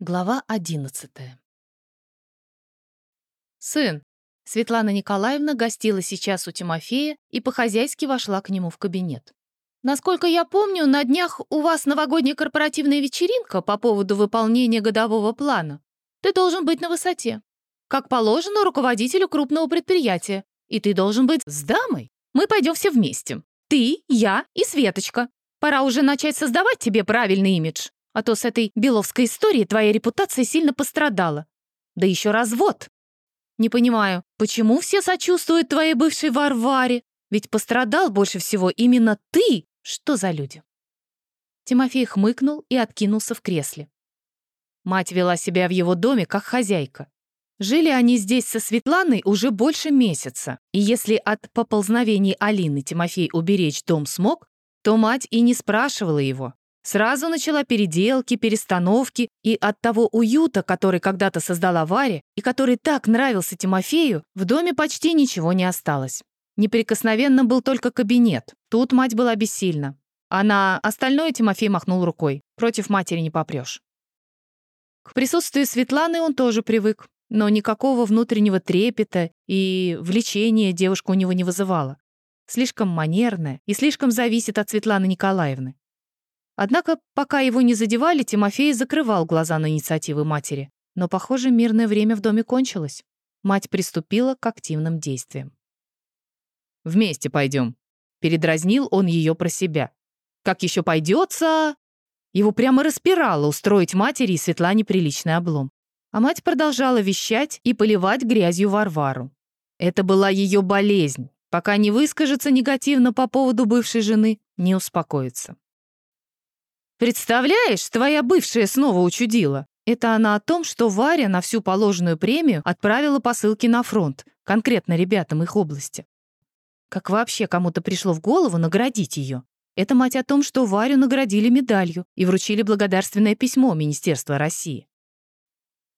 Глава одиннадцатая. «Сын!» Светлана Николаевна гостила сейчас у Тимофея и по-хозяйски вошла к нему в кабинет. «Насколько я помню, на днях у вас новогодняя корпоративная вечеринка по поводу выполнения годового плана. Ты должен быть на высоте. Как положено руководителю крупного предприятия. И ты должен быть с дамой. Мы пойдем все вместе. Ты, я и Светочка. Пора уже начать создавать тебе правильный имидж. А то с этой Беловской историей твоя репутация сильно пострадала. Да еще развод. Не понимаю, почему все сочувствуют твоей бывшей Варваре? Ведь пострадал больше всего именно ты. Что за люди?» Тимофей хмыкнул и откинулся в кресле. Мать вела себя в его доме как хозяйка. Жили они здесь со Светланой уже больше месяца, и если от поползновений Алины Тимофей уберечь дом смог, то мать и не спрашивала его, Сразу начала переделки, перестановки, и от того уюта, который когда-то создала Варя, и который так нравился Тимофею, в доме почти ничего не осталось. Неприкосновенным был только кабинет. Тут мать была бессильна. А на остальное Тимофей махнул рукой. Против матери не попрешь. К присутствию Светланы он тоже привык, но никакого внутреннего трепета и влечения девушка у него не вызывала. Слишком манерная и слишком зависит от Светланы Николаевны. Однако, пока его не задевали, Тимофей закрывал глаза на инициативы матери. Но, похоже, мирное время в доме кончилось. Мать приступила к активным действиям. «Вместе пойдем», — передразнил он ее про себя. «Как еще пойдется?» Его прямо распирало устроить матери и Светлане приличный облом. А мать продолжала вещать и поливать грязью Варвару. Это была ее болезнь. Пока не выскажется негативно по поводу бывшей жены, не успокоится. «Представляешь, твоя бывшая снова учудила!» Это она о том, что Варя на всю положенную премию отправила посылки на фронт, конкретно ребятам их области. Как вообще кому-то пришло в голову наградить ее? Это мать о том, что Варю наградили медалью и вручили благодарственное письмо Министерства России.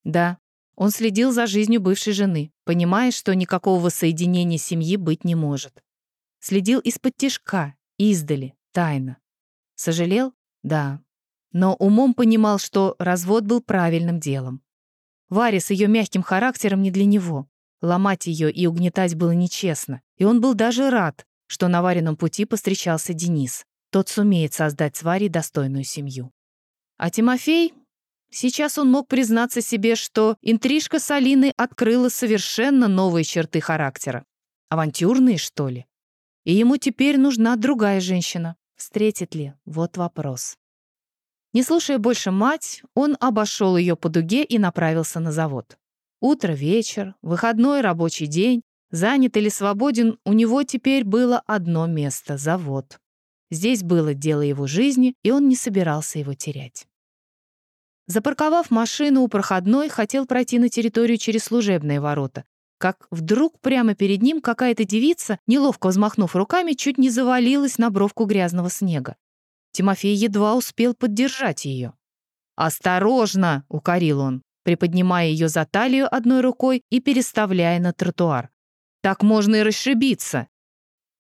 Да, он следил за жизнью бывшей жены, понимая, что никакого соединения семьи быть не может. Следил из-под тишка, издали, тайно. Сожалел? Да. Но умом понимал, что развод был правильным делом. Варя с ее мягким характером не для него. Ломать ее и угнетать было нечестно. И он был даже рад, что на Варином пути постречался Денис. Тот сумеет создать с Варей достойную семью. А Тимофей? Сейчас он мог признаться себе, что интрижка с Алиной открыла совершенно новые черты характера. Авантюрные, что ли? И ему теперь нужна другая женщина. Встретит ли? Вот вопрос. Не слушая больше мать, он обошел ее по дуге и направился на завод. Утро, вечер, выходной рабочий день, занят или свободен, у него теперь было одно место — завод. Здесь было дело его жизни, и он не собирался его терять. Запарковав машину у проходной, хотел пройти на территорию через служебные ворота, как вдруг прямо перед ним какая-то девица, неловко взмахнув руками, чуть не завалилась на бровку грязного снега. Тимофей едва успел поддержать ее. «Осторожно!» — укорил он, приподнимая ее за талию одной рукой и переставляя на тротуар. «Так можно и расшибиться!»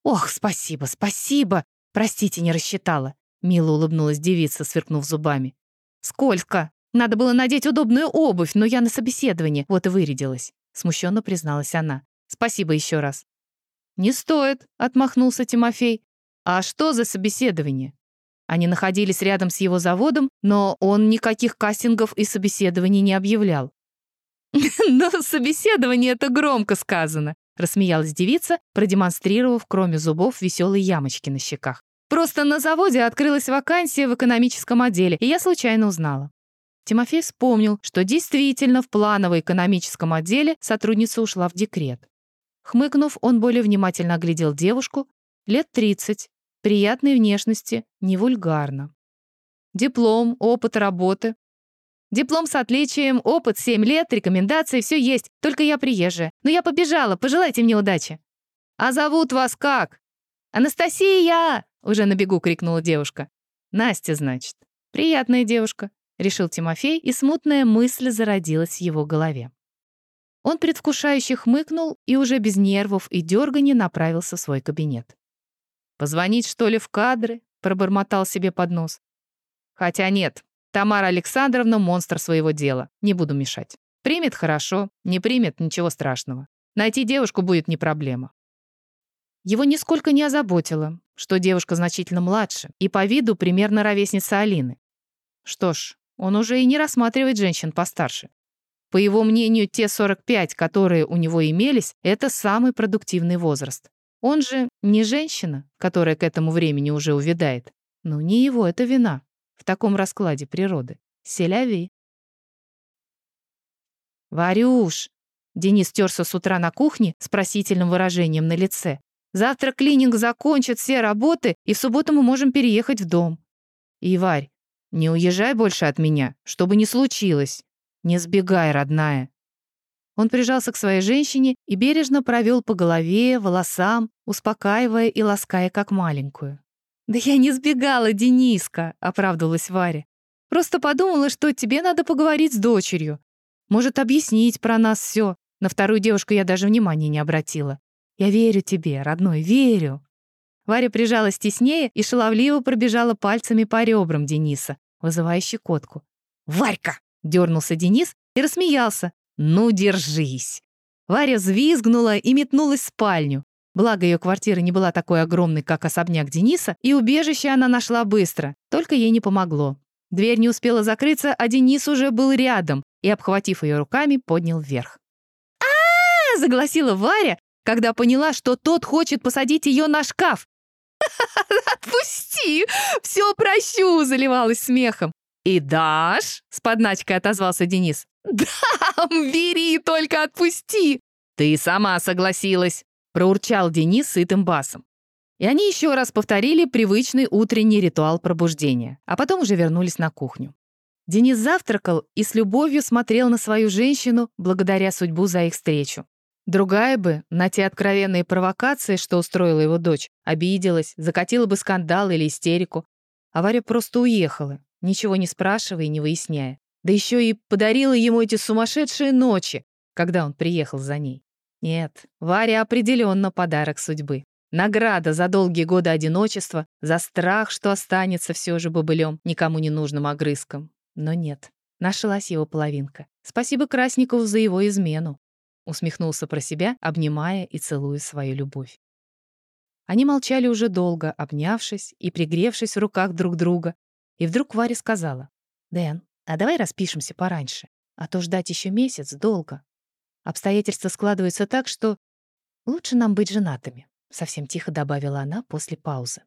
«Ох, спасибо, спасибо! Простите, не рассчитала!» Мило улыбнулась девица, сверкнув зубами. «Скользко! Надо было надеть удобную обувь, но я на собеседовании, вот и вырядилась. — смущенно призналась она. «Спасибо еще раз». «Не стоит», — отмахнулся Тимофей. «А что за собеседование?» Они находились рядом с его заводом, но он никаких кастингов и собеседований не объявлял. «Но собеседование — это громко сказано», — рассмеялась девица, продемонстрировав, кроме зубов, веселые ямочки на щеках. «Просто на заводе открылась вакансия в экономическом отделе, и я случайно узнала. Тимофей вспомнил, что действительно в планово-экономическом отделе сотрудница ушла в декрет. Хмыкнув, он более внимательно оглядел девушку, лет 30, приятной внешности, не вульгарно. Диплом, опыт работы. Диплом с отличием, опыт 7 лет, рекомендации, все есть, только я приезжая. Но я побежала, пожелайте мне удачи. «А зовут вас как?» «Анастасия!» — уже на бегу крикнула девушка. «Настя, значит. Приятная девушка решил Тимофей, и смутная мысль зародилась в его голове. Он предвкушающе хмыкнул и уже без нервов и дергания направился в свой кабинет. «Позвонить, что ли, в кадры?» — пробормотал себе под нос. «Хотя нет, Тамара Александровна — монстр своего дела. Не буду мешать. Примет — хорошо, не примет — ничего страшного. Найти девушку будет не проблема. Его нисколько не озаботило, что девушка значительно младше и по виду примерно ровесница Алины. Что ж, он уже и не рассматривает женщин постарше. По его мнению, те 45, которые у него имелись, это самый продуктивный возраст. Он же не женщина, которая к этому времени уже увядает. Ну, не его это вина в таком раскладе природы. Селяви. «Варюш!» Денис терся с утра на кухне с просительным выражением на лице. «Завтра клининг закончит все работы, и в субботу мы можем переехать в дом». «И, Варь, не уезжай больше от меня, чтобы не случилось. Не сбегай, родная». Он прижался к своей женщине и бережно провел по голове, волосам, успокаивая и лаская как маленькую. «Да я не сбегала, Дениска», — оправдывалась Варя. «Просто подумала, что тебе надо поговорить с дочерью. Может, объяснить про нас все. На вторую девушку я даже внимания не обратила. Я верю тебе, родной, верю». Варя прижалась теснее и шаловливо пробежала пальцами по ребрам Дениса, вызывая щекотку. «Варька!» — дернулся Денис и рассмеялся. «Ну, держись!» Варя взвизгнула и метнулась в спальню. Благо, ее квартира не была такой огромной, как особняк Дениса, и убежище она нашла быстро, только ей не помогло. Дверь не успела закрыться, а Денис уже был рядом и, обхватив ее руками, поднял вверх. а, загласила Варя, когда поняла, что тот хочет посадить ее на шкаф. «Отпусти! Все прощу!» — заливалась смехом. «И дашь?» — с подначкой отозвался Денис. «Дам! Бери, только отпусти!» «Ты сама согласилась!» — проурчал Денис сытым басом. И они еще раз повторили привычный утренний ритуал пробуждения, а потом уже вернулись на кухню. Денис завтракал и с любовью смотрел на свою женщину благодаря судьбу за их встречу. Другая бы на те откровенные провокации, что устроила его дочь, обиделась, закатила бы скандал или истерику. А Варя просто уехала, ничего не спрашивая и не выясняя. Да еще и подарила ему эти сумасшедшие ночи, когда он приехал за ней. Нет, Варя определенно подарок судьбы. Награда за долгие годы одиночества, за страх, что останется все же бобылем, никому не нужным огрызком. Но нет, нашлась его половинка. Спасибо Красникову за его измену. Усмехнулся про себя, обнимая и целуя свою любовь. Они молчали уже долго, обнявшись и пригревшись в руках друг друга. И вдруг Варя сказала, «Дэн, а давай распишемся пораньше, а то ждать еще месяц долго». Обстоятельства складываются так, что лучше нам быть женатыми», — совсем тихо добавила она после паузы.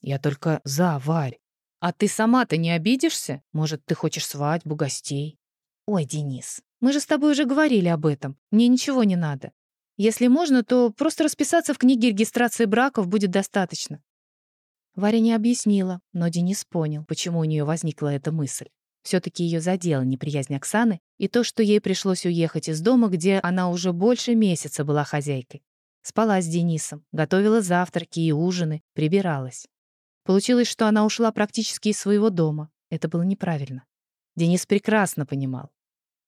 «Я только за, Варь. А ты сама-то не обидишься? Может, ты хочешь свадьбу, гостей?» «Ой, Денис, мы же с тобой уже говорили об этом. Мне ничего не надо. Если можно, то просто расписаться в книге регистрации браков будет достаточно». Варя не объяснила, но Денис понял, почему у нее возникла эта мысль. Все-таки ее задела неприязнь Оксаны и то, что ей пришлось уехать из дома, где она уже больше месяца была хозяйкой. Спала с Денисом, готовила завтраки и ужины, прибиралась. Получилось, что она ушла практически из своего дома. Это было неправильно. Денис прекрасно понимал.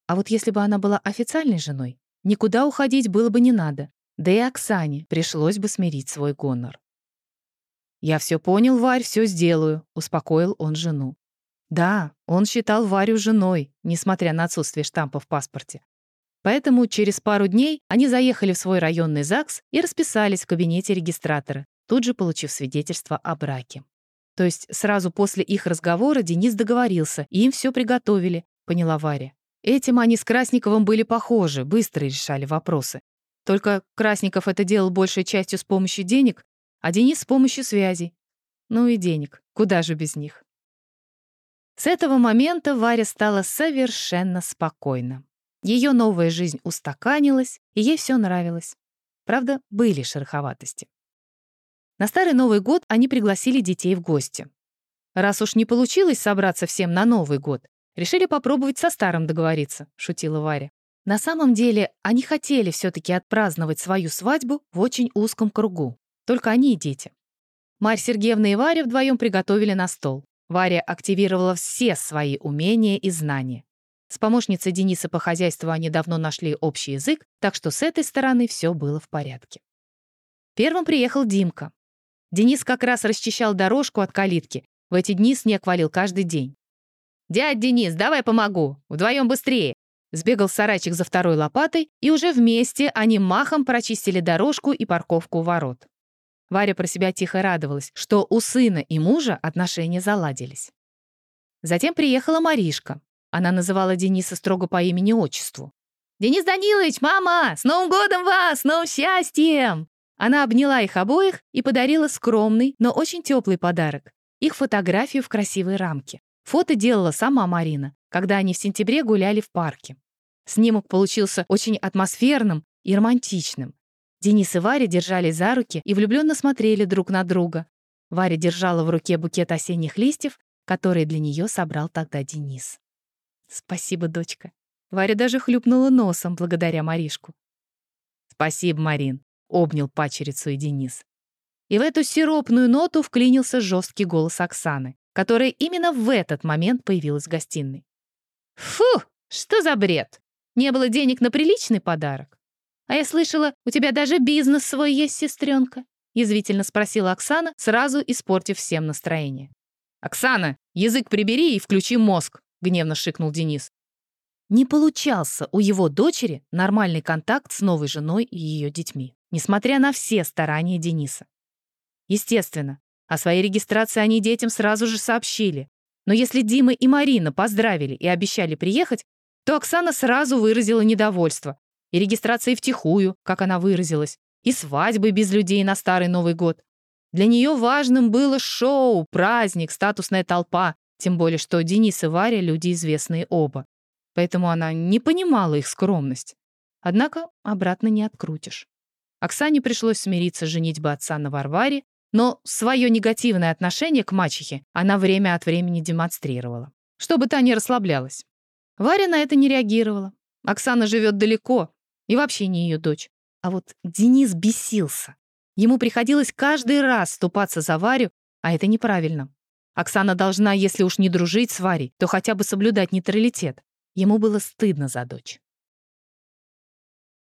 А вот если бы она была официальной женой, никуда уходить было бы не надо. Да и Оксане пришлось бы смирить свой гонор. «Я все понял, Варь, все сделаю», — успокоил он жену. Да, он считал Варю женой, несмотря на отсутствие штампа в паспорте. Поэтому через пару дней они заехали в свой районный ЗАГС и расписались в кабинете регистратора, тут же получив свидетельство о браке. То есть сразу после их разговора Денис договорился, и им все приготовили, поняла Варя. Этим они с Красниковым были похожи, быстро решали вопросы. Только Красников это делал большей частью с помощью денег, а Денис с помощью связей. Ну и денег, куда же без них. С этого момента Варя стала совершенно спокойна. Ее новая жизнь устаканилась, и ей все нравилось. Правда, были шероховатости. На Старый Новый год они пригласили детей в гости. Раз уж не получилось собраться всем на Новый год, решили попробовать со старым договориться, шутила Варя. На самом деле, они хотели все-таки отпраздновать свою свадьбу в очень узком кругу. Только они и дети. Марь Сергеевна и Варя вдвоем приготовили на стол. Варя активировала все свои умения и знания. С помощницей Дениса по хозяйству они давно нашли общий язык, так что с этой стороны все было в порядке. Первым приехал Димка. Денис как раз расчищал дорожку от калитки. В эти дни снег валил каждый день. «Дядь Денис, давай помогу! Вдвоем быстрее!» Сбегал сарайчик за второй лопатой, и уже вместе они махом прочистили дорожку и парковку у ворот. Варя про себя тихо радовалась, что у сына и мужа отношения заладились. Затем приехала Маришка. Она называла Дениса строго по имени-отчеству. «Денис Данилович, мама! С Новым годом вас! С новым счастьем!» Она обняла их обоих и подарила скромный, но очень теплый подарок — их фотографию в красивой рамке. Фото делала сама Марина, когда они в сентябре гуляли в парке. Снимок получился очень атмосферным и романтичным. Денис и Варя держались за руки и влюбленно смотрели друг на друга. Варя держала в руке букет осенних листьев, который для нее собрал тогда Денис. «Спасибо, дочка». Варя даже хлюпнула носом благодаря Маришку. «Спасибо, Марин», — обнял пачерицу и Денис. И в эту сиропную ноту вклинился жесткий голос Оксаны, которая именно в этот момент появилась в гостиной. «Фу, что за бред? Не было денег на приличный подарок? А я слышала, у тебя даже бизнес свой есть, сестренка?» язвительно спросила Оксана, сразу испортив всем настроение. «Оксана, язык прибери и включи мозг», — гневно шикнул Денис. Не получался у его дочери нормальный контакт с новой женой и ее детьми, несмотря на все старания Дениса. Естественно, о своей регистрации они детям сразу же сообщили, но если Дима и Марина поздравили и обещали приехать, то Оксана сразу выразила недовольство. И регистрацией втихую, как она выразилась, и свадьбой без людей на Старый Новый год. Для нее важным было шоу, праздник, статусная толпа, тем более что Денис и Варя — люди известные оба. Поэтому она не понимала их скромность. Однако обратно не открутишь. Оксане пришлось смириться женить бы отца на Варваре но свое негативное отношение к мачехе она время от времени демонстрировала, чтобы та не расслаблялась. Варя на это не реагировала. Оксана живет далеко и вообще не ее дочь. А вот Денис бесился. Ему приходилось каждый раз ступаться за Варю, а это неправильно. Оксана должна, если уж не дружить с Варей, то хотя бы соблюдать нейтралитет. Ему было стыдно за дочь.